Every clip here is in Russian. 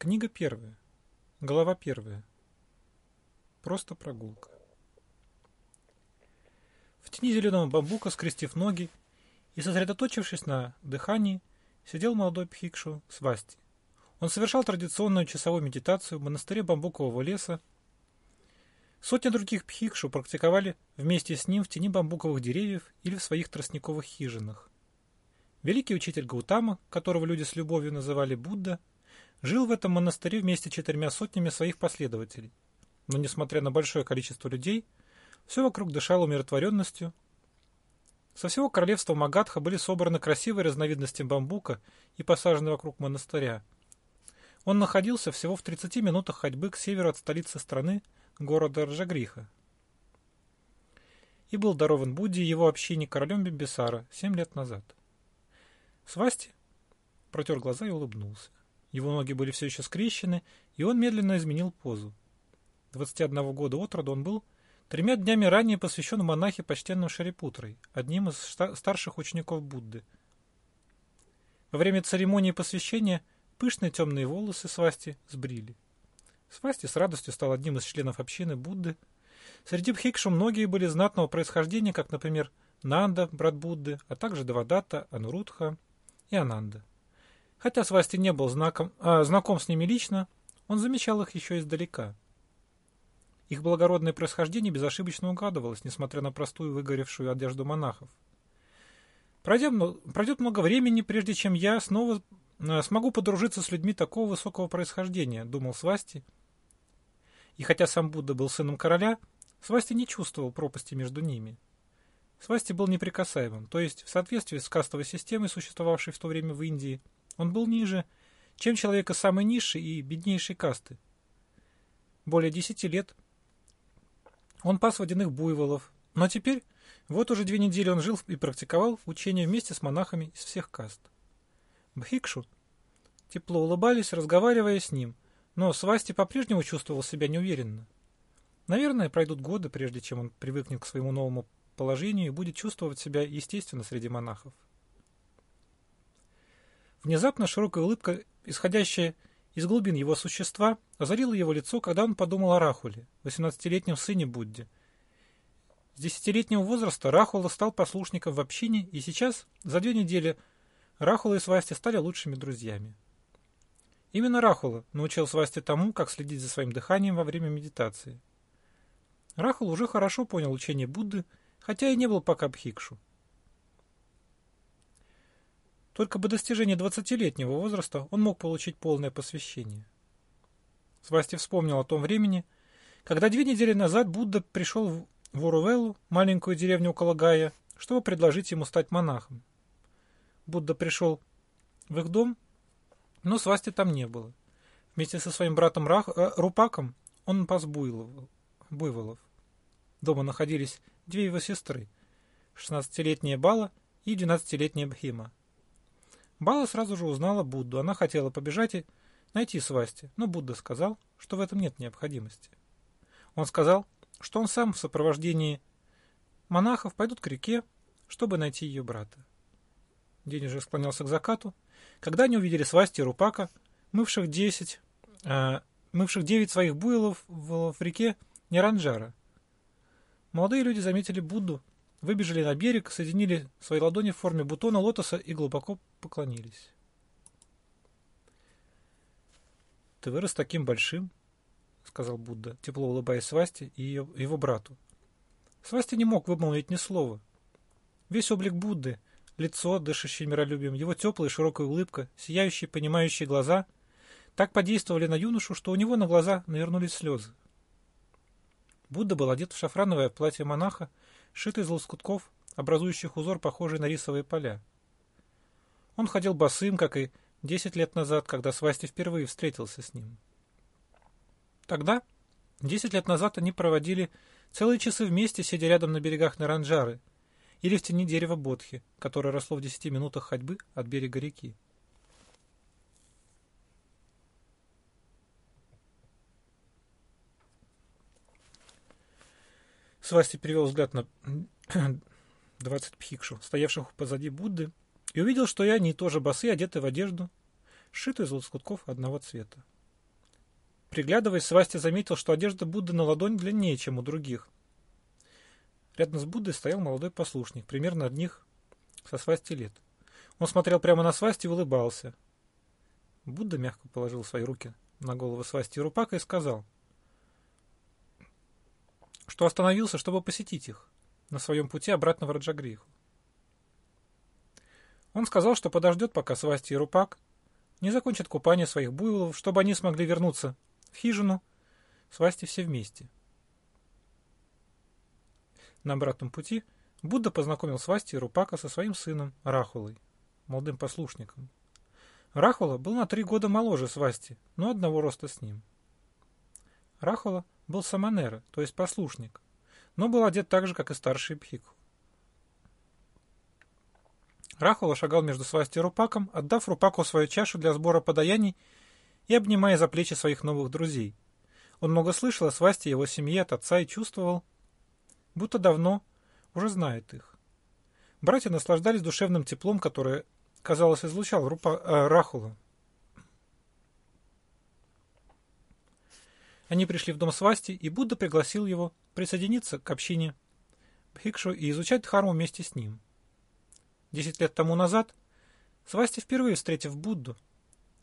Книга первая. Глава первая. Просто прогулка. В тени зеленого бамбука, скрестив ноги и сосредоточившись на дыхании, сидел молодой пхикшу Свасти. Он совершал традиционную часовую медитацию в монастыре бамбукового леса. Сотни других пхикшу практиковали вместе с ним в тени бамбуковых деревьев или в своих тростниковых хижинах. Великий учитель Гаутама, которого люди с любовью называли Будда, жил в этом монастыре вместе с четырьмя сотнями своих последователей. Но, несмотря на большое количество людей, все вокруг дышало умиротворенностью. Со всего королевства Магадха были собраны красивые разновидности бамбука и посажены вокруг монастыря. Он находился всего в 30 минутах ходьбы к северу от столицы страны, города Ржагриха. И был дарован Будде его общине королем Бимбисара семь лет назад. Свасти протер глаза и улыбнулся. Его ноги были все еще скрещены, и он медленно изменил позу. 21 года от роду он был тремя днями ранее посвящен монахе почтенным Шарипутрой, одним из старших учеников Будды. Во время церемонии посвящения пышные темные волосы Свасти сбрили. Свасти с радостью стал одним из членов общины Будды. Среди бхикшу многие были знатного происхождения, как, например, Нанда, брат Будды, а также Давадата, Анурудха и Ананда. Хотя Свасти не был знаком, а, знаком с ними лично, он замечал их еще издалека. Их благородное происхождение безошибочно угадывалось, несмотря на простую выгоревшую одежду монахов. Пройдет, пройдет много времени, прежде чем я снова а, смогу подружиться с людьми такого высокого происхождения, думал Свасти. И хотя сам Будда был сыном короля, Свасти не чувствовал пропасти между ними. Свасти был неприкасаемым, то есть в соответствии с кастовой системой, существовавшей в то время в Индии, он был ниже, чем человека самой низшей и беднейшей касты. Более десяти лет он пас водяных буйволов, но теперь, вот уже две недели он жил и практиковал учение вместе с монахами из всех каст. Бхикшу тепло улыбались, разговаривая с ним, но Свасти по-прежнему чувствовал себя неуверенно. Наверное, пройдут годы, прежде чем он привыкнет к своему новому положению и будет чувствовать себя естественно среди монахов. Внезапно широкая улыбка, исходящая из глубин его существа, озарила его лицо, когда он подумал о Рахуле, 18-летнем сыне Будде. С десятилетнего возраста Рахула стал послушником в общине, и сейчас, за две недели, Рахула и Свасти стали лучшими друзьями. Именно Рахула научил Свасти тому, как следить за своим дыханием во время медитации. Рахул уже хорошо понял учение Будды, хотя и не был пока бхикшу. Только по достижении 20-летнего возраста он мог получить полное посвящение. Свасти вспомнил о том времени, когда две недели назад Будда пришел в Урувеллу, маленькую деревню около Гая, чтобы предложить ему стать монахом. Будда пришел в их дом, но Свасти там не было. Вместе со своим братом Рах, э, Рупаком он пас буйлов, буйволов. Дома находились две его сестры, 16-летняя Бала и 12-летняя Бхима. Бала сразу же узнала Будду. Она хотела побежать и найти Свасти, но Будда сказал, что в этом нет необходимости. Он сказал, что он сам в сопровождении монахов пойдут к реке, чтобы найти ее брата. День уже склонялся к закату, когда они увидели Свасти и Рупака, мывших десять, э, мывших девять своих буйлов в, в реке Неранджара. Молодые люди заметили Будду выбежали на берег, соединили свои ладони в форме бутона лотоса и глубоко поклонились. «Ты вырос таким большим», — сказал Будда, тепло улыбаясь Свасти и ее, его брату. Свасти не мог вымолвить ни слова. Весь облик Будды, лицо, дышащее миролюбием, его теплая широкая улыбка, сияющие, понимающие глаза, так подействовали на юношу, что у него на глаза навернулись слезы. Будда был одет в шафрановое платье монаха, шитый из лоскутков, образующих узор, похожий на рисовые поля. Он ходил босым, как и десять лет назад, когда Свасти впервые встретился с ним. Тогда, десять лет назад, они проводили целые часы вместе, сидя рядом на берегах Наранджары или в тени дерева Бодхи, которое росло в десяти минутах ходьбы от берега реки. Свасти перевел взгляд на 20 пхикшу, стоявших позади Будды, и увидел, что и они тоже босые, одеты в одежду, сшитую из лоскутков одного цвета. Приглядываясь, Свасти заметил, что одежда Будды на ладонь длиннее, чем у других. Рядом с Буддой стоял молодой послушник, примерно одних со Свасти лет. Он смотрел прямо на Свасти и улыбался. Будда мягко положил свои руки на голову Свасти Рупака и сказал, что остановился, чтобы посетить их на своем пути обратно в Раджагриху. Он сказал, что подождет, пока Свасти и Рупак не закончат купание своих буйволов, чтобы они смогли вернуться в хижину, Свасти все вместе. На обратном пути Будда познакомил Свасти и Рупака со своим сыном Рахулой, молодым послушником. Рахула был на три года моложе Свасти, но одного роста с ним. Рахула был саманера, то есть послушник, но был одет так же, как и старший Бхикху. Рахула шагал между Свасти и Рупаком, отдав Рупаку свою чашу для сбора подаяний и обнимая за плечи своих новых друзей. Он много слышал о Свасти его семье от отца и чувствовал, будто давно уже знает их. Братья наслаждались душевным теплом, которое, казалось, излучал Рупа, э, Рахула. Они пришли в дом Свасти, и Будда пригласил его присоединиться к общине Бхикшу и изучать Дхарму вместе с ним. Десять лет тому назад Свасти, впервые встретив Будду,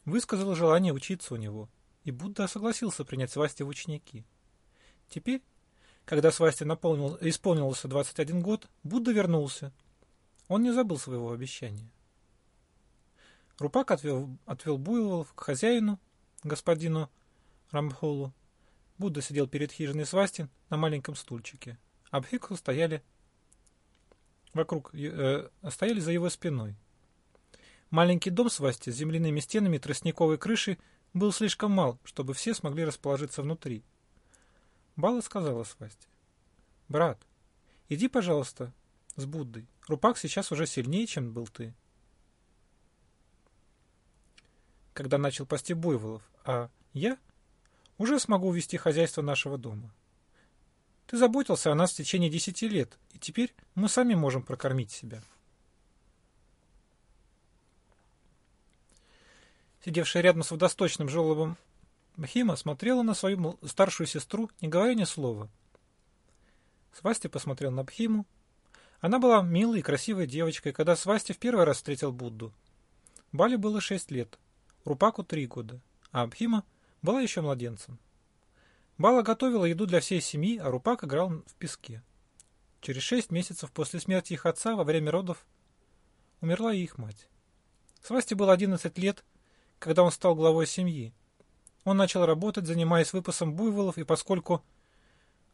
высказал желание учиться у него, и Будда согласился принять Свасти в ученики. Теперь, когда Свасти наполнил, исполнился 21 год, Будда вернулся. Он не забыл своего обещания. Рупак отвел, отвел буйволов к хозяину, господину Рамхолу. Будда сидел перед хижиной Свасти на маленьком стульчике, а Бхикху стояли вокруг, э, стояли за его спиной. Маленький дом Свасти с земляными стенами и тростниковой крышей был слишком мал, чтобы все смогли расположиться внутри. Бала сказала Свасти. «Брат, иди, пожалуйста, с Буддой. Рупак сейчас уже сильнее, чем был ты». Когда начал пасти буйволов, а я уже смогу увести хозяйство нашего дома. Ты заботился о нас в течение десяти лет, и теперь мы сами можем прокормить себя. Сидевшая рядом с водосточным желобом Бхима смотрела на свою старшую сестру, не говоря ни слова. Свасти посмотрел на Бхиму. Она была милой и красивой девочкой, когда Свасти в первый раз встретил Будду. Бали было шесть лет, Рупаку три года, а Бхима была еще младенцем. Бала готовила еду для всей семьи, а Рупак играл в песке. Через шесть месяцев после смерти их отца во время родов умерла и их мать. Свасти было 11 лет, когда он стал главой семьи. Он начал работать, занимаясь выпасом буйволов, и поскольку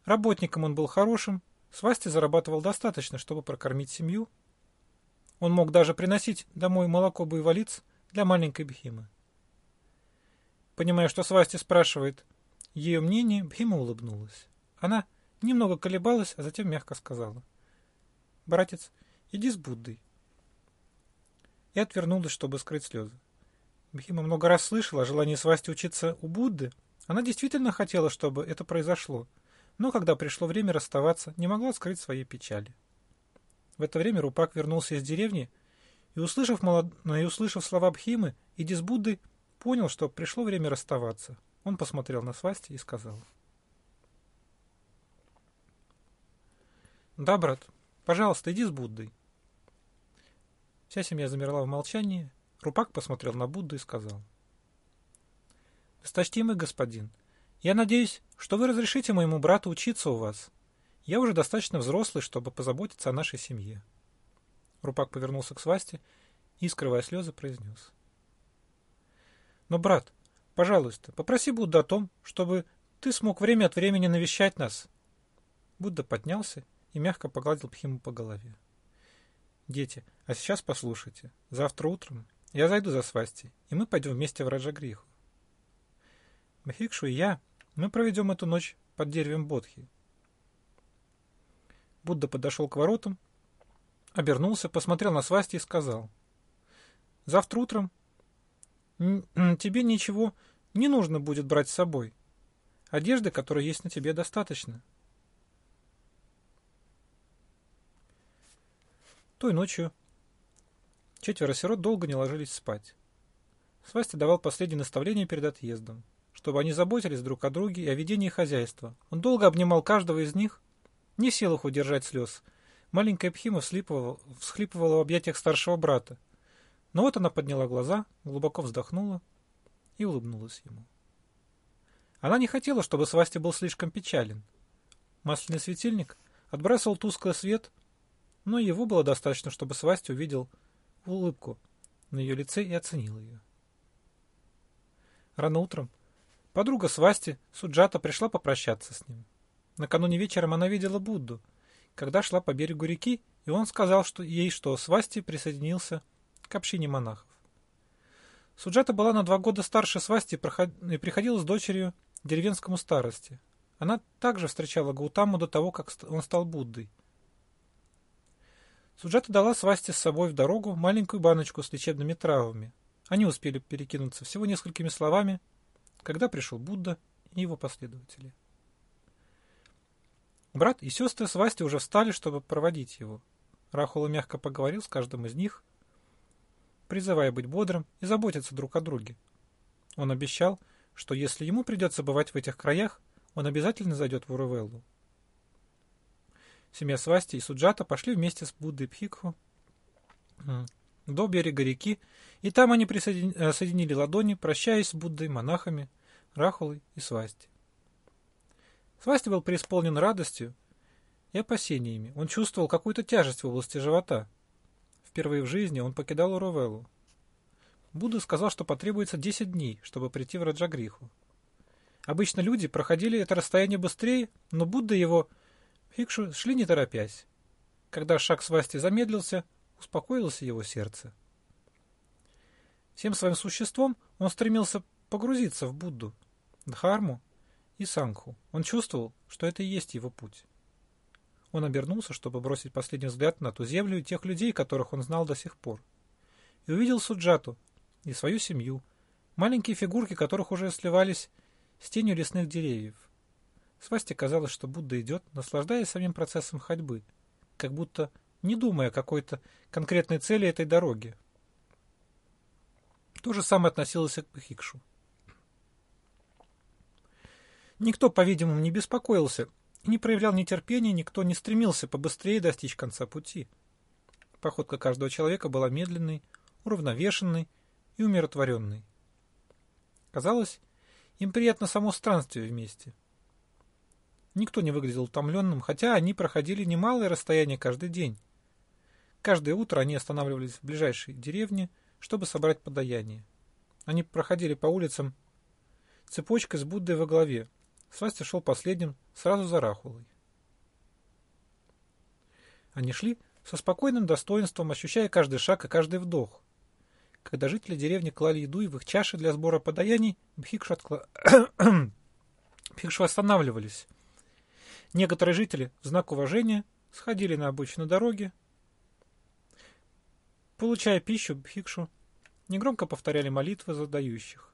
работником он был хорошим, Свасти зарабатывал достаточно, чтобы прокормить семью. Он мог даже приносить домой молоко буйволиц для маленькой Бхимы. Понимая, что Свасти спрашивает, ее мнение Бхима улыбнулась. Она немного колебалась, а затем мягко сказала. «Братец, иди с Буддой». И отвернулась, чтобы скрыть слезы. Бхима много раз слышала о желании Свасти учиться у Будды. Она действительно хотела, чтобы это произошло, но когда пришло время расставаться, не могла скрыть своей печали. В это время Рупак вернулся из деревни и, услышав, молод... и услышав слова Бхимы, иди с Буддой, понял, что пришло время расставаться. Он посмотрел на Свасти и сказал. «Да, брат, пожалуйста, иди с Буддой». Вся семья замерла в молчании. Рупак посмотрел на Будду и сказал. «Досточтимый господин, я надеюсь, что вы разрешите моему брату учиться у вас. Я уже достаточно взрослый, чтобы позаботиться о нашей семье». Рупак повернулся к Свасти и, скрывая слезы, произнес. «Но, брат, Пожалуйста, попроси Будду о том, чтобы ты смог время от времени навещать нас. Будда поднялся и мягко погладил Пхиму по голове. Дети, а сейчас послушайте. Завтра утром я зайду за Свасти, и мы пойдем вместе в Раджагриху. Махикшу и я, мы проведем эту ночь под деревом Бодхи. Будда подошел к воротам, обернулся, посмотрел на Свасти и сказал. Завтра утром тебе ничего не нужно будет брать с собой. Одежды, которая есть на тебе, достаточно. Той ночью четверо сирот долго не ложились спать. Свасти давал последние наставления перед отъездом, чтобы они заботились друг о друге и о ведении хозяйства. Он долго обнимал каждого из них, не в силах удержать слез. Маленькая Пхима всхлипывала, в объятиях старшего брата. Но вот она подняла глаза, глубоко вздохнула и улыбнулась ему. Она не хотела, чтобы Свасти был слишком печален. Масляный светильник отбрасывал тусклый свет, но его было достаточно, чтобы Свасти увидел улыбку на ее лице и оценил ее. Рано утром подруга Свасти, Суджата, пришла попрощаться с ним. Накануне вечером она видела Будду, когда шла по берегу реки, и он сказал что ей, что Свасти присоединился к общине монахов. Суджата была на два года старше Свасти и приходила с дочерью деревенскому старости. Она также встречала Гаутаму до того, как он стал Буддой. Суджата дала Свасти с собой в дорогу маленькую баночку с лечебными травами. Они успели перекинуться всего несколькими словами, когда пришел Будда и его последователи. Брат и сестры Свасти уже встали, чтобы проводить его. Рахула мягко поговорил с каждым из них, призывая быть бодрым и заботиться друг о друге. Он обещал, что если ему придется бывать в этих краях, он обязательно зайдет в Урувеллу. Семья Свасти и Суджата пошли вместе с Буддой Пхикху до берега реки, и там они присоединили, соединили ладони, прощаясь с Буддой, монахами, Рахулой и Свасти. Свасти был преисполнен радостью и опасениями. Он чувствовал какую-то тяжесть в области живота. Впервые в жизни он покидал Урувеллу. Будда сказал, что потребуется 10 дней, чтобы прийти в Раджагриху. Обычно люди проходили это расстояние быстрее, но Будда его Фикшу шли не торопясь. Когда шаг свасти замедлился, успокоилось его сердце. Всем своим существом он стремился погрузиться в Будду, Дхарму и Сангху. Он чувствовал, что это и есть его путь. Он обернулся, чтобы бросить последний взгляд на ту землю и тех людей, которых он знал до сих пор. И увидел Суджату и свою семью, маленькие фигурки которых уже сливались с тенью лесных деревьев. Свасте казалось, что Будда идет, наслаждаясь самим процессом ходьбы, как будто не думая о какой-то конкретной цели этой дороги. То же самое относилось и к Хикшу. Никто, по-видимому, не беспокоился не проявлял нетерпения, никто не стремился побыстрее достичь конца пути. Походка каждого человека была медленной, уравновешенной и умиротворенной. Казалось, им приятно само странствие вместе. Никто не выглядел утомленным, хотя они проходили немалое расстояние каждый день. Каждое утро они останавливались в ближайшей деревне, чтобы собрать подаяние. Они проходили по улицам цепочкой с Буддой во главе, Свастя шел последним, сразу за Рахулой. Они шли со спокойным достоинством, ощущая каждый шаг и каждый вдох. Когда жители деревни клали еду и в их чаши для сбора подаяний, бхикшу, откла... бхикшу останавливались. Некоторые жители в знак уважения сходили на обычной дороге, получая пищу бхикшу, негромко повторяли молитвы задающих.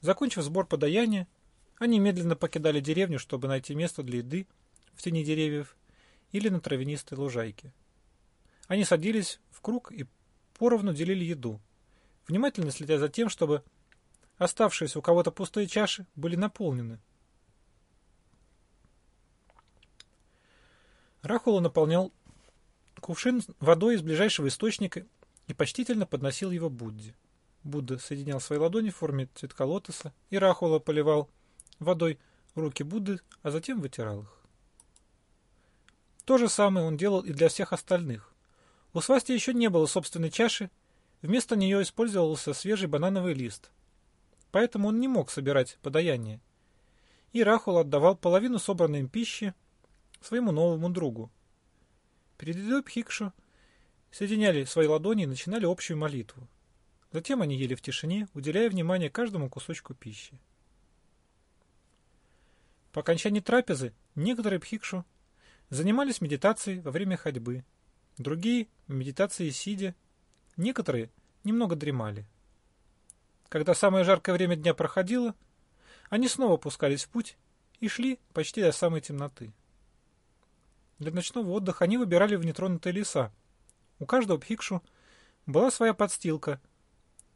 Закончив сбор подаяния, они медленно покидали деревню, чтобы найти место для еды в тени деревьев или на травянистой лужайке. Они садились в круг и поровну делили еду, внимательно следя за тем, чтобы оставшиеся у кого-то пустые чаши были наполнены. Рахула наполнял кувшин водой из ближайшего источника и почтительно подносил его Будде. Будда соединял свои ладони в форме цветка лотоса, и Рахула поливал водой руки Будды, а затем вытирал их. То же самое он делал и для всех остальных. У свасти еще не было собственной чаши, вместо нее использовался свежий банановый лист. Поэтому он не мог собирать подаяние. И Рахул отдавал половину собранной им пищи своему новому другу. Перед едой Пхикшу соединяли свои ладони и начинали общую молитву. Затем они ели в тишине, уделяя внимание каждому кусочку пищи. По окончании трапезы некоторые пхикшу занимались медитацией во время ходьбы, другие – медитацией сидя, некоторые немного дремали. Когда самое жаркое время дня проходило, они снова пускались в путь и шли почти до самой темноты. Для ночного отдыха они выбирали в нетронутые леса. У каждого пхикшу была своя подстилка,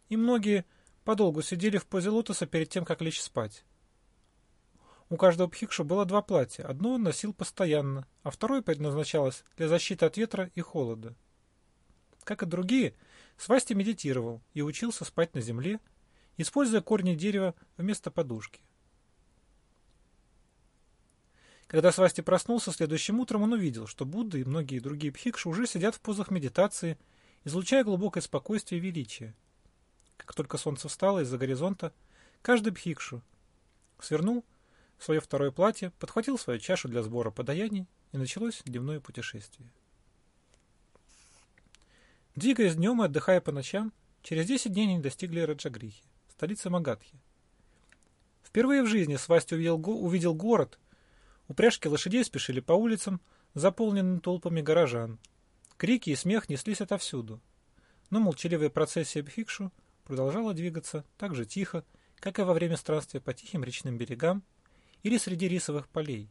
и многие подолгу сидели в позе лотоса перед тем, как лечь спать. У каждого пхикшу было два платья. Одно он носил постоянно, а второе предназначалось для защиты от ветра и холода. Как и другие, Свасти медитировал и учился спать на земле, используя корни дерева вместо подушки. Когда Свасти проснулся следующим утром, он увидел, что Будда и многие другие пхикши уже сидят в позах медитации, излучая глубокое спокойствие и величие. Как только солнце встало из-за горизонта, каждый пхикшу свернул свое второе платье, подхватил свою чашу для сбора подаяний, и началось дневное путешествие. Двигаясь днем и отдыхая по ночам, через 10 дней они достигли Раджагрихи, столицы Магадхи. Впервые в жизни Свасти увидел, увидел город, Упряжки лошадей спешили по улицам, заполненным толпами горожан. Крики и смех неслись отовсюду. Но молчаливая процессия Бхикшу продолжала двигаться так же тихо, как и во время странствия по тихим речным берегам или среди рисовых полей.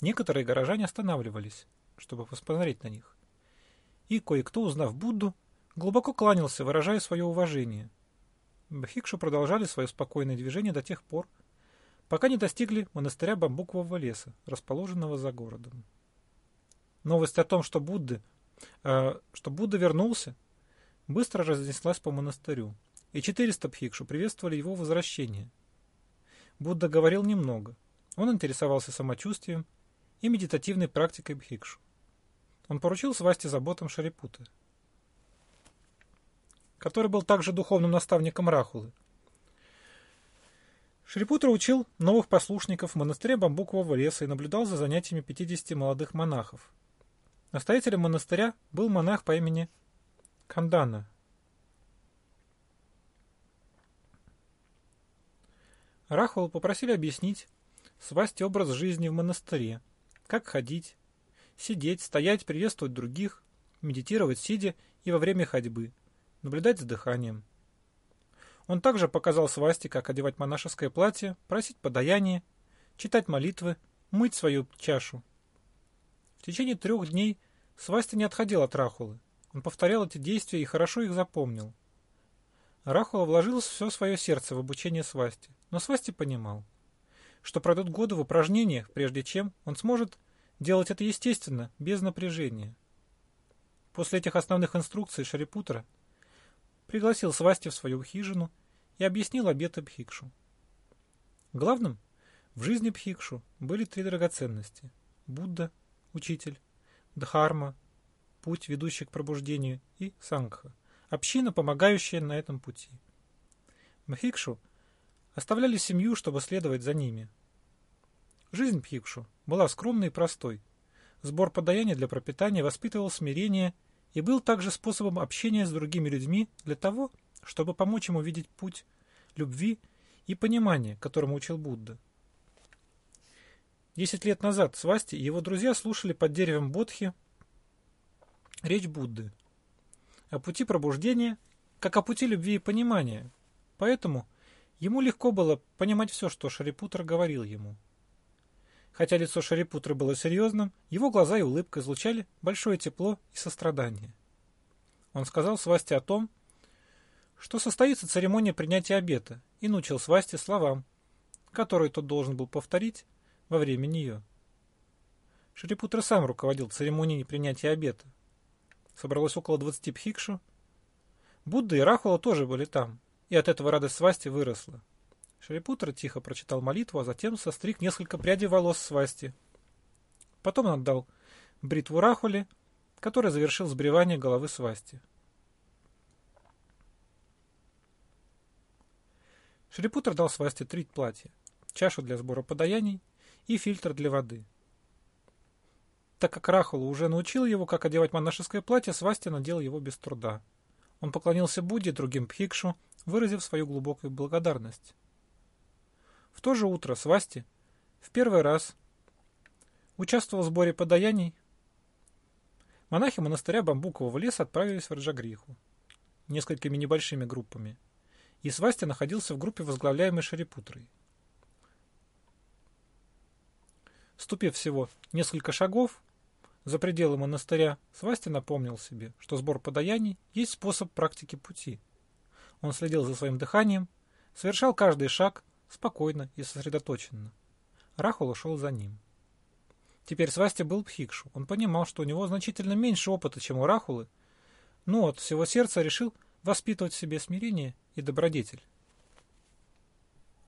Некоторые горожане останавливались, чтобы посмотреть на них. И кое-кто, узнав Будду, глубоко кланялся, выражая свое уважение. Бхикшу продолжали свое спокойное движение до тех пор, пока не достигли монастыря бамбукового леса, расположенного за городом. Новость о том, что Будды, э, что Будда вернулся, быстро разнеслась по монастырю, и 400 пхикшу приветствовали его возвращение. Будда говорил немного. Он интересовался самочувствием и медитативной практикой бхикшу. Он поручил свасти заботам Шарипута, который был также духовным наставником Рахулы, Шрипутра учил новых послушников в монастыре бамбукового леса и наблюдал за занятиями 50 молодых монахов. Настоятелем монастыря был монах по имени Кандана. Рахвал попросили объяснить свасти образ жизни в монастыре, как ходить, сидеть, стоять, приветствовать других, медитировать сидя и во время ходьбы, наблюдать за дыханием. Он также показал свасти, как одевать монашеское платье, просить подаяние, читать молитвы, мыть свою чашу. В течение трех дней свасти не отходил от Рахулы. Он повторял эти действия и хорошо их запомнил. Рахула вложил все свое сердце в обучение свасти, но свасти понимал, что пройдут годы в упражнениях, прежде чем он сможет делать это естественно, без напряжения. После этих основных инструкций Шарипутра пригласил Свасти в свою хижину и объяснил обеты Бхикшу. Главным в жизни Бхикшу были три драгоценности – Будда, учитель, Дхарма, путь, ведущий к пробуждению, и Сангха, община, помогающая на этом пути. Бхикшу оставляли семью, чтобы следовать за ними. Жизнь Бхикшу была скромной и простой. Сбор подаяния для пропитания воспитывал смирение и был также способом общения с другими людьми для того, чтобы помочь ему видеть путь любви и понимания, которому учил Будда. Десять лет назад Свасти и его друзья слушали под деревом Бодхи речь Будды о пути пробуждения, как о пути любви и понимания, поэтому ему легко было понимать все, что Шарипутр говорил ему. Хотя лицо Шарипутра было серьезным, его глаза и улыбка излучали большое тепло и сострадание. Он сказал Свасте о том, что состоится церемония принятия обета, и научил Свасте словам, которые тот должен был повторить во время нее. Шарипутра сам руководил церемонией принятия обета. Собралось около двадцати пхикшу. Будда и Рахула тоже были там, и от этого радость Свасти выросла. Шарипутра тихо прочитал молитву, а затем состриг несколько прядей волос свасти. Потом он отдал бритву Рахуле, который завершил сбривание головы свасти. Шрипутер дал свасти три платья, чашу для сбора подаяний и фильтр для воды. Так как Рахула уже научил его, как одевать монашеское платье, свасти надел его без труда. Он поклонился Будде и другим пхикшу, выразив свою глубокую благодарность. В то же утро Свасти в первый раз участвовал в сборе подаяний. Монахи монастыря Бамбукового леса отправились в Раджагриху несколькими небольшими группами, и Свасти находился в группе, возглавляемой Шарипутрой. Ступив всего несколько шагов за пределы монастыря, Свасти напомнил себе, что сбор подаяний есть способ практики пути. Он следил за своим дыханием, совершал каждый шаг спокойно и сосредоточенно. Рахул ушел за ним. Теперь Свастя был пхикшу. Он понимал, что у него значительно меньше опыта, чем у Рахулы, но от всего сердца решил воспитывать в себе смирение и добродетель.